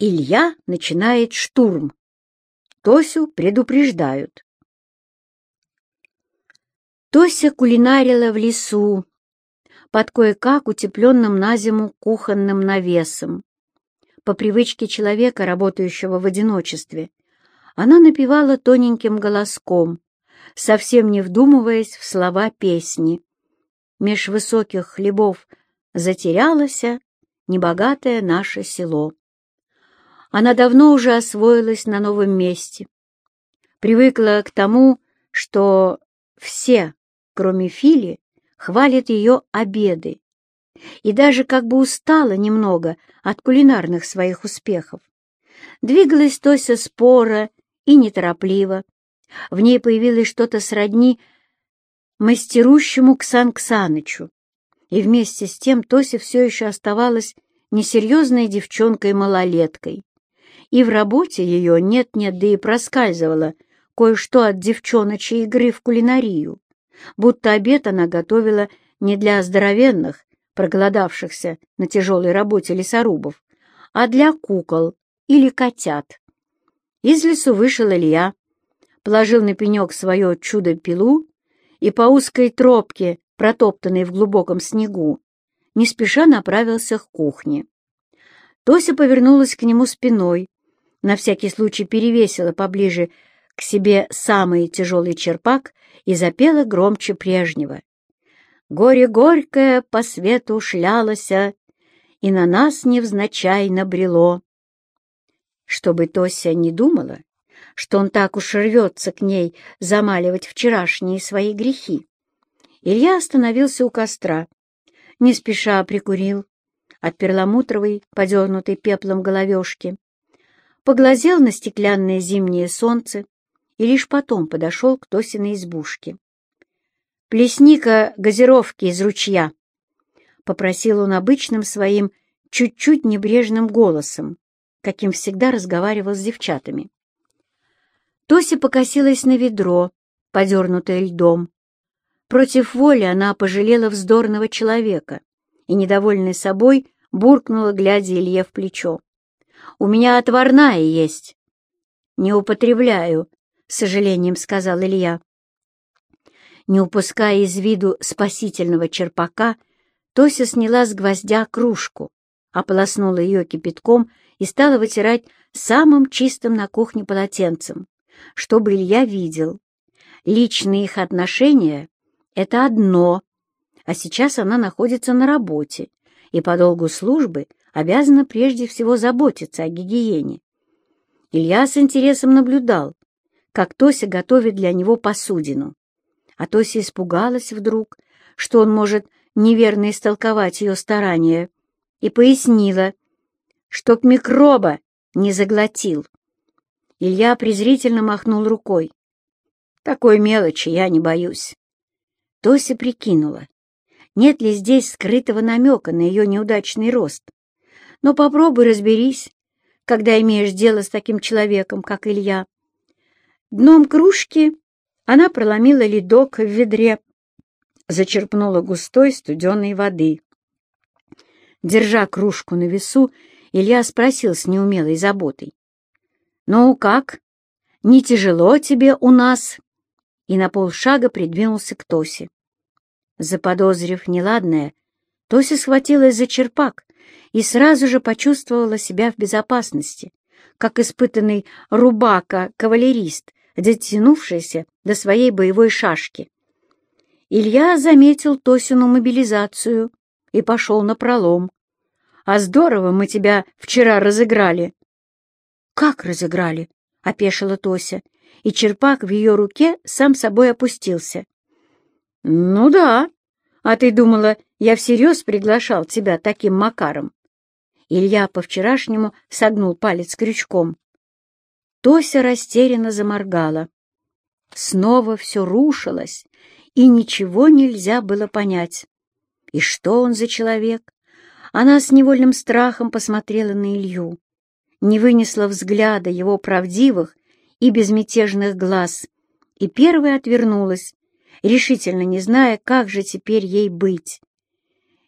Илья начинает штурм. Тосю предупреждают. Тося кулинарила в лесу, под кое-как утепленным на зиму кухонным навесом. По привычке человека, работающего в одиночестве, она напевала тоненьким голоском, совсем не вдумываясь в слова песни. Меж высоких хлебов затерялось небогатое наше село. Она давно уже освоилась на новом месте, привыкла к тому, что все, кроме Фили, хвалят ее обеды, и даже как бы устала немного от кулинарных своих успехов. Двигалась Тося спора и неторопливо. В ней появилось что-то сродни мастерущему Ксан Ксанычу, и вместе с тем Тося все еще оставалась несерьезной девчонкой-малолеткой и в работе ее нет-нет, да и проскальзывало кое-что от девчоночей игры в кулинарию, будто обед она готовила не для здоровенных, проголодавшихся на тяжелой работе лесорубов, а для кукол или котят. Из лесу вышел Илья, положил на пенек свое чудо-пилу и по узкой тропке, протоптанной в глубоком снегу, не спеша направился к кухне. Тося повернулась к нему спиной, на всякий случай перевесила поближе к себе самый тяжелый черпак и запела громче прежнего. «Горе горькое по свету шлялося, и на нас невзначай набрело». Чтобы Тося не думала, что он так уж рвется к ней замаливать вчерашние свои грехи, Илья остановился у костра, не спеша прикурил от перламутровой, подернутой пеплом головешки, поглазел на стеклянное зимнее солнце и лишь потом подошел к Тосиной избушке. «Плесни-ка газировки из ручья!» — попросил он обычным своим чуть-чуть небрежным голосом, каким всегда разговаривал с девчатами. Тося покосилась на ведро, подернутое льдом. Против воли она пожалела вздорного человека и, недовольной собой, буркнула, глядя Илье в плечо. У меня отварная есть». «Не употребляю», — с сожалением сказал Илья. Не упуская из виду спасительного черпака, Тося сняла с гвоздя кружку, ополоснула ее кипятком и стала вытирать самым чистым на кухне полотенцем, чтобы Илья видел. Личные их отношения — это одно, а сейчас она находится на работе и по долгу службы обязана прежде всего заботиться о гигиене. Илья с интересом наблюдал, как Тося готовит для него посудину. А Тося испугалась вдруг, что он может неверно истолковать ее старания, и пояснила, чтоб микроба не заглотил. Илья презрительно махнул рукой. «Такой мелочи я не боюсь». Тося прикинула, нет ли здесь скрытого намека на ее неудачный рост. Но попробуй разберись, когда имеешь дело с таким человеком, как Илья. Дном кружки она проломила ледок в ведре, зачерпнула густой студеной воды. Держа кружку на весу, Илья спросил с неумелой заботой. «Ну как? Не тяжело тебе у нас?» И на полшага придвинулся к Тосе. Заподозрив неладное, Тося схватилась за черпак и сразу же почувствовала себя в безопасности, как испытанный рубака-кавалерист, дотянувшийся до своей боевой шашки. Илья заметил Тосину мобилизацию и пошел на пролом. «А здорово мы тебя вчера разыграли!» «Как разыграли?» — опешила Тося, и черпак в ее руке сам собой опустился. «Ну да. А ты думала, я всерьез приглашал тебя таким макаром?» Илья по-вчерашнему согнул палец крючком. Тося растерянно заморгала. Снова все рушилось, и ничего нельзя было понять. И что он за человек? Она с невольным страхом посмотрела на Илью, не вынесла взгляда его правдивых и безмятежных глаз, и первая отвернулась, решительно не зная, как же теперь ей быть.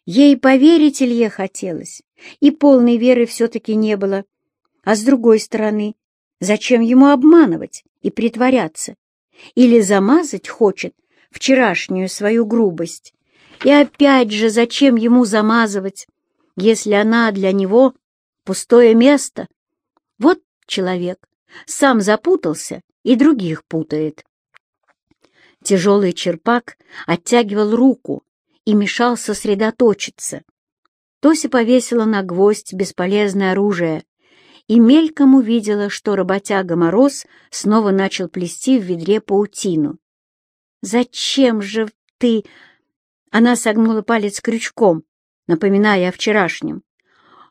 Ей поверить Илье хотелось, и полной веры все-таки не было. А с другой стороны, зачем ему обманывать и притворяться? Или замазать хочет вчерашнюю свою грубость? И опять же, зачем ему замазывать, если она для него пустое место? Вот человек сам запутался и других путает. Тяжелый черпак оттягивал руку и мешал сосредоточиться. Тося повесила на гвоздь бесполезное оружие и мельком увидела, что работяга Мороз снова начал плести в ведре паутину. «Зачем же ты...» Она согнула палец крючком, напоминая о вчерашнем.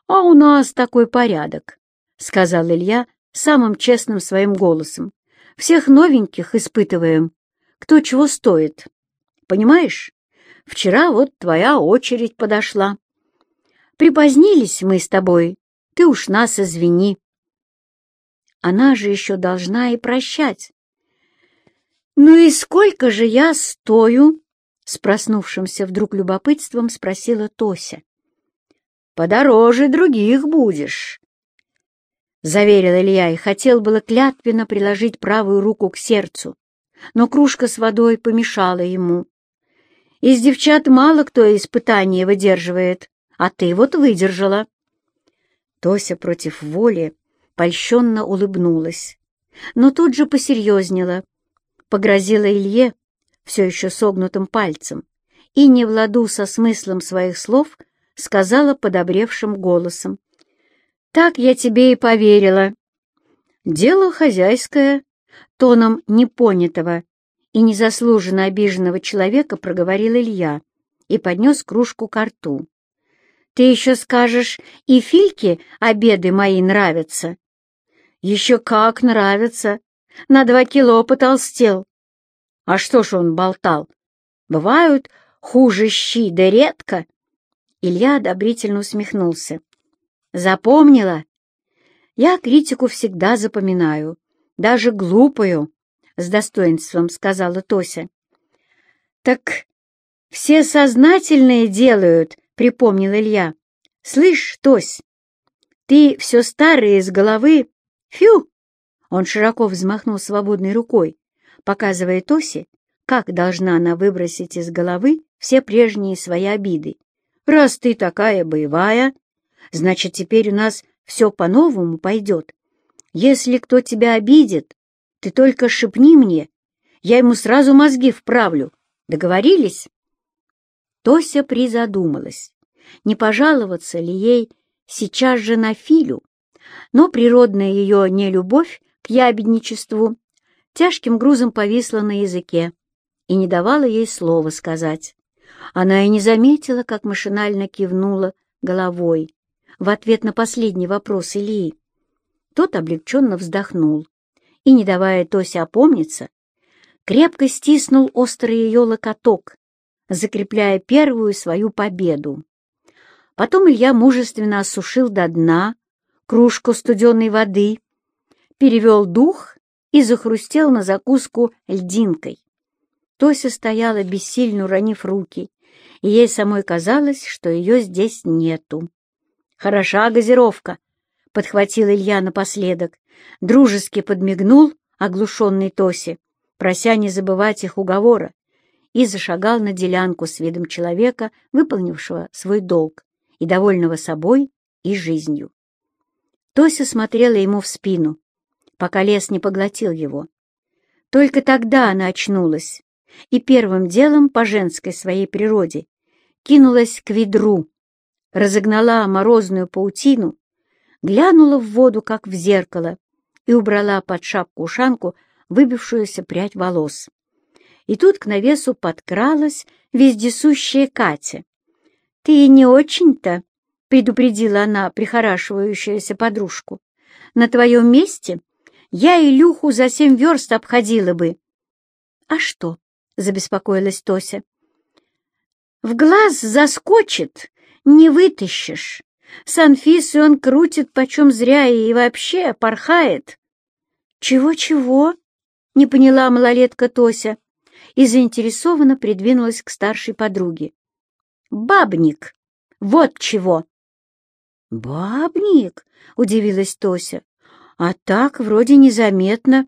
«А у нас такой порядок», — сказал Илья самым честным своим голосом. «Всех новеньких испытываем, кто чего стоит. Понимаешь, вчера вот твоя очередь подошла. Припозднились мы с тобой, ты уж нас извини. Она же еще должна и прощать. «Ну и сколько же я стою?» С проснувшимся вдруг любопытством спросила Тося. «Подороже других будешь», — заверил Илья и хотел было клятвенно приложить правую руку к сердцу но кружка с водой помешала ему. Из девчат мало кто испытание выдерживает, а ты вот выдержала. Тося против воли польщенно улыбнулась, но тут же посерьезнела, погрозила Илье все еще согнутым пальцем и, не в ладу со смыслом своих слов, сказала подобревшим голосом. «Так я тебе и поверила. Дело хозяйское, Тоном непонятого и незаслуженно обиженного человека проговорил Илья и поднес кружку к рту. «Ты еще скажешь, и Фильке обеды мои нравятся?» «Еще как нравятся! На два кило потолстел!» «А что ж он болтал? Бывают хуже щи, да редко!» Илья одобрительно усмехнулся. «Запомнила? Я критику всегда запоминаю даже глупую, — с достоинством сказала Тося. — Так все сознательные делают, — припомнил Илья. — Слышь, Тось, ты все старое из головы... Фью! Он широко взмахнул свободной рукой, показывая Тосе, как должна она выбросить из головы все прежние свои обиды. «Раз ты такая боевая, значит, теперь у нас все по-новому пойдет. Если кто тебя обидит, ты только шепни мне, я ему сразу мозги вправлю. Договорились?» Тося призадумалась, не пожаловаться ли ей сейчас же на Филю, но природная ее нелюбовь к ябедничеству тяжким грузом повисла на языке и не давала ей слова сказать. Она и не заметила, как машинально кивнула головой в ответ на последний вопрос Ильи. Тот облегченно вздохнул и, не давая Тосе опомниться, крепко стиснул острый ее локоток, закрепляя первую свою победу. Потом Илья мужественно осушил до дна кружку студеной воды, перевел дух и захрустел на закуску льдинкой. Тося стояла бессильно уронив руки, и ей самой казалось, что ее здесь нету. «Хороша газировка», подхватил Илья напоследок, дружески подмигнул оглушенный Тосе, прося не забывать их уговора, и зашагал на делянку с видом человека, выполнившего свой долг и довольного собой и жизнью. Тося смотрела ему в спину, пока лес не поглотил его. Только тогда она очнулась и первым делом по женской своей природе кинулась к ведру, разогнала морозную паутину глянула в воду, как в зеркало, и убрала под шапку-ушанку выбившуюся прядь волос. И тут к навесу подкралась вездесущая Катя. «Ты не очень-то», — предупредила она прихорашивающуюся подружку, «на твоем месте я Илюху за семь верст обходила бы». «А что?» — забеспокоилась Тося. «В глаз заскочит, не вытащишь. С Анфисой он крутит почем зря и вообще порхает. «Чего-чего?» — не поняла малолетка Тося и заинтересованно придвинулась к старшей подруге. «Бабник! Вот чего!» «Бабник?» — удивилась Тося. А так вроде незаметно.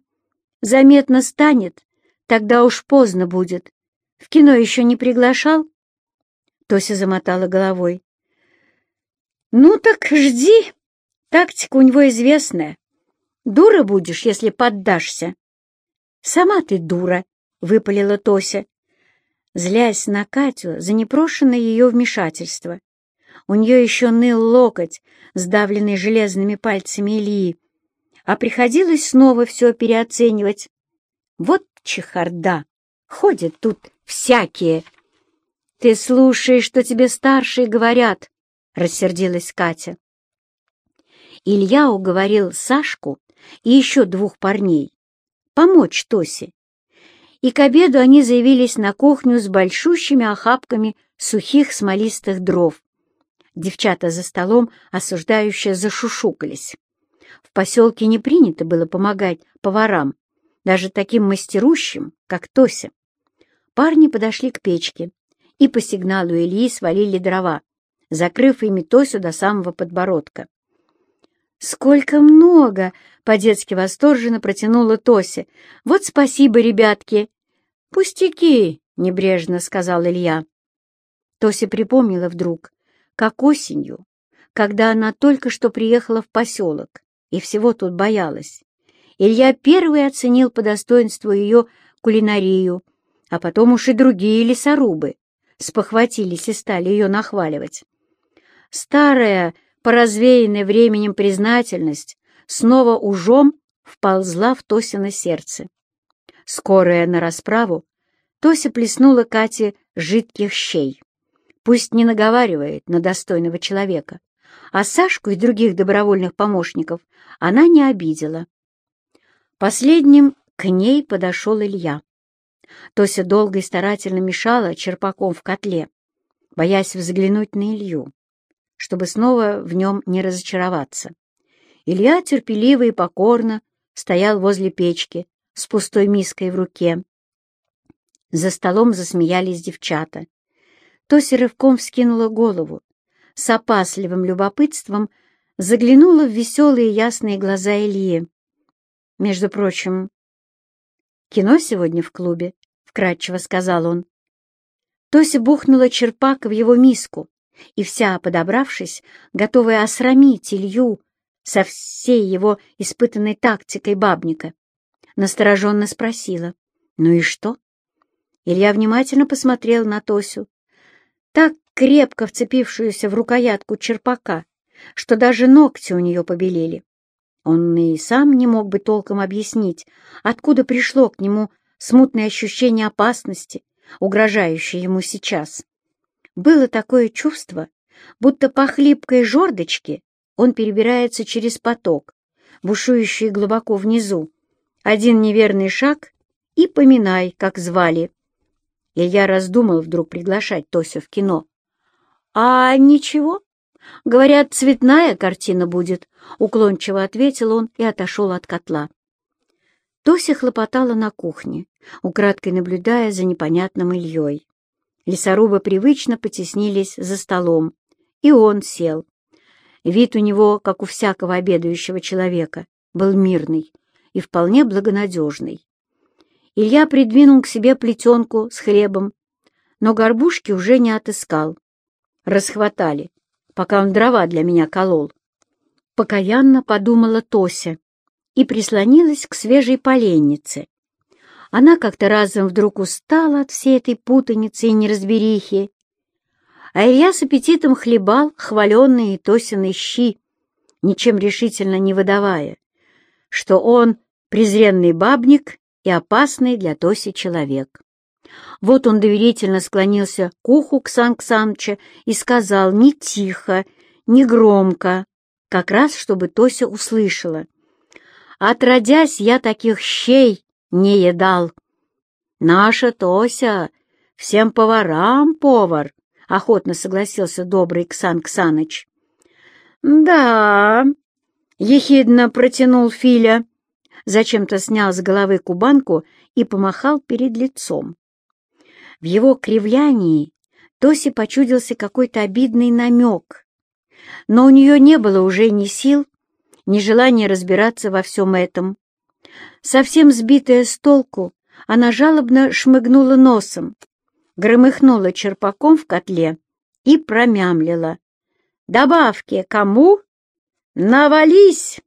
Заметно станет, тогда уж поздно будет. В кино еще не приглашал?» Тося замотала головой. «Ну так жди. Тактика у него известная. Дура будешь, если поддашься». «Сама ты дура», — выпалила Тося, злясь на Катю за непрошенное ее вмешательство. У нее еще ныл локоть, сдавленный железными пальцами Ильи, а приходилось снова все переоценивать. Вот чехарда! Ходят тут всякие. Ты слушаешь, что тебе старшие говорят, — рассердилась Катя. Илья уговорил Сашку и еще двух парней помочь Тосе. И к обеду они заявились на кухню с большущими охапками сухих смолистых дров. Девчата за столом осуждающие зашушукались. В поселке не принято было помогать поварам, даже таким мастерущим, как Тося. Парни подошли к печке и по сигналу Ильи свалили дрова, закрыв ими Тосю до самого подбородка. «Сколько много!» — по-детски восторженно протянула Тося. «Вот спасибо, ребятки!» «Пустяки!» — небрежно сказал Илья. Тося припомнила вдруг, как осенью, когда она только что приехала в поселок и всего тут боялась. Илья первый оценил по достоинству ее кулинарию, а потом уж и другие лесорубы спохватились и стали ее нахваливать. Старая, поразвеянная временем признательность снова ужом вползла в Тосино сердце. Скорая на расправу, Тося плеснула Кате жидких щей. Пусть не наговаривает на достойного человека, а Сашку и других добровольных помощников она не обидела. Последним к ней подошел Илья. Тося долго и старательно мешала черпаком в котле, боясь взглянуть на Илью, чтобы снова в нем не разочароваться. Илья терпеливо и покорно стоял возле печки с пустой миской в руке. За столом засмеялись девчата. Тося рывком вскинула голову, с опасливым любопытством заглянула в веселые ясные глаза Ильи. «Между прочим, кино сегодня в клубе», — вкратчиво сказал он. Тося бухнула черпак в его миску, и вся, подобравшись, готовая осрамить Илью со всей его испытанной тактикой бабника, настороженно спросила, «Ну и что?» Илья внимательно посмотрел на Тосю, так крепко вцепившуюся в рукоятку черпака, что даже ногти у нее побелели. Он и сам не мог бы толком объяснить, откуда пришло к нему смутное ощущение опасности, угрожающее ему сейчас. Было такое чувство, будто по хлипкой жердочке он перебирается через поток, бушующий глубоко внизу. Один неверный шаг — и поминай, как звали. Илья раздумал вдруг приглашать Тосю в кино. «А ничего, говорят, цветная картина будет», — уклончиво ответил он и отошел от котла. Тося хлопотала на кухне, украдкой наблюдая за непонятным Ильей. Лесорубы привычно потеснились за столом, и он сел. Вид у него, как у всякого обедающего человека, был мирный и вполне благонадежный. Илья придвинул к себе плетенку с хлебом, но горбушки уже не отыскал. Расхватали, пока он дрова для меня колол. Покаянно подумала Тося и прислонилась к свежей поленнице. Она как-то разом вдруг устала от всей этой путаницы и неразберихи. А Илья с аппетитом хлебал хваленные Тосины щи, ничем решительно не выдавая, что он презренный бабник и опасный для Тоси человек. Вот он доверительно склонился к уху Ксан Ксанча и сказал не тихо, не громко, как раз чтобы Тося услышала. «Отродясь, я таких щей не едал. Наша Тося всем поварам повар», — охотно согласился добрый Ксан Ксаныч. «Да», — ехидно протянул Филя, зачем-то снял с головы кубанку и помахал перед лицом. В его кривлянии Тосе почудился какой-то обидный намек, но у нее не было уже ни сил, нежелание разбираться во всем этом. Совсем сбитая с толку, она жалобно шмыгнула носом, громыхнула черпаком в котле и промямлила. «Добавки кому? Навались!»